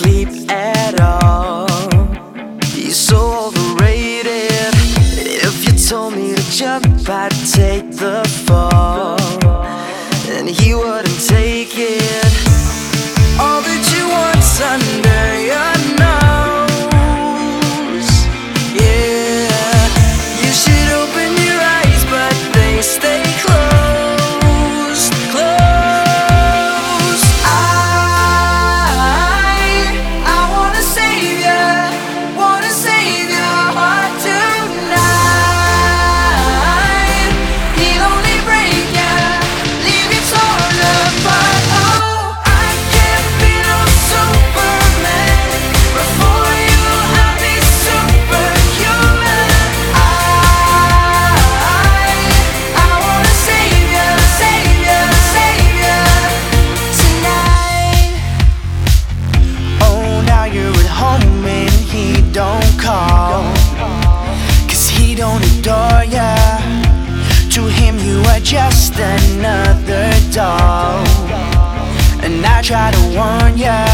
sleep at all. He's so overrated. If you told me to jump, I'd take the fall. And he wouldn't take it. Don't adore ya. To him, you are just another doll. And I try to warn ya.